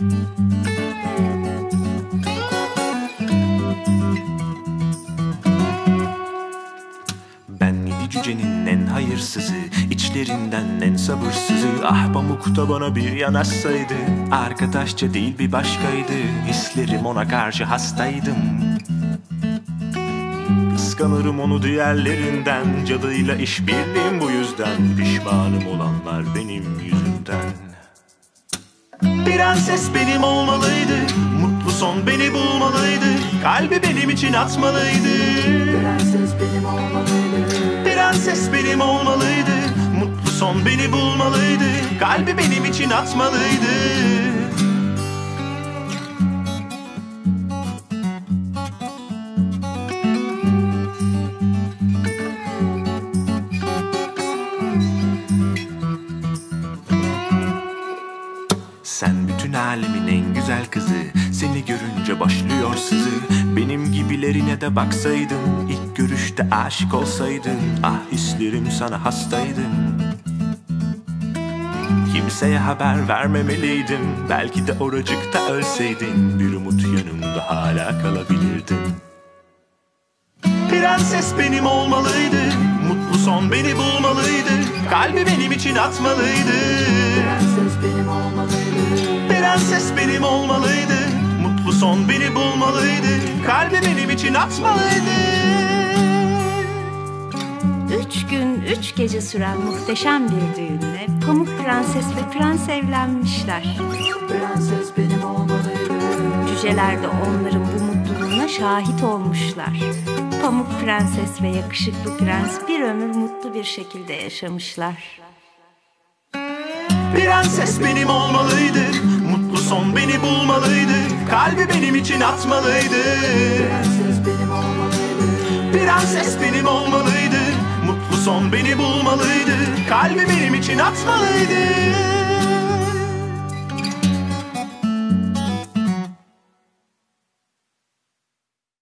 Ben yedi cücenin en hayırsızı içlerinden en sabırsızı Ah pamuk da bana bir yanaşsaydı Arkadaşça değil bir başkaydı Hislerim ona karşı hastaydım. Kıskanırım onu diğerlerinden Cadıyla işbirliğim bu yüzden Pişmanım olanlar benim yüzümden Prenses benim olmalıydı. Mutlu son beni bulmalıydı. Kalbi benim için atmalıydı. Prenses benim olmalıydı. Prenses benim olmalıydı. Mutlu son beni bulmalıydı. Kalbi benim için atmalıydı Sen bütün alemin en güzel kızı. Seni görünce başlıyor sızı. Benim gibilerine de baksaydın ilk görüşte aşık olsaydın Ah hislerim sana hastaydım Kimseye haber vermemeliydim Belki de oracıkta ölseydin. Bir umut yanımda hala kalabilirdin. Prenses benim olmalıydı Mutlu son beni bulmalıydı. Kalbi benim için atmalıydı Prenses benim olmalıydı Mutlu son beni bulmalıydı Kalbi benim için atmalıydı Üç gün, üç gece süren muhteşem bir düğünle Pamuk Prenses ve Prens evlenmişler. Prenses benim olmalıydı Cüceler de onların bu mutluluğuna şahit olmuşlar. Pamuk Prenses ve yakışıklı prens bir ömür mutlu bir şekilde yaşamışlar. Prenses benim olmalıydı son beni bulmalıydı Kalbi benim için atmalıydı. Prenses benim olmalıydı Prenses benim olmalıydı Mutlu son beni bulmalıydı Kalbi benim için atmalıydı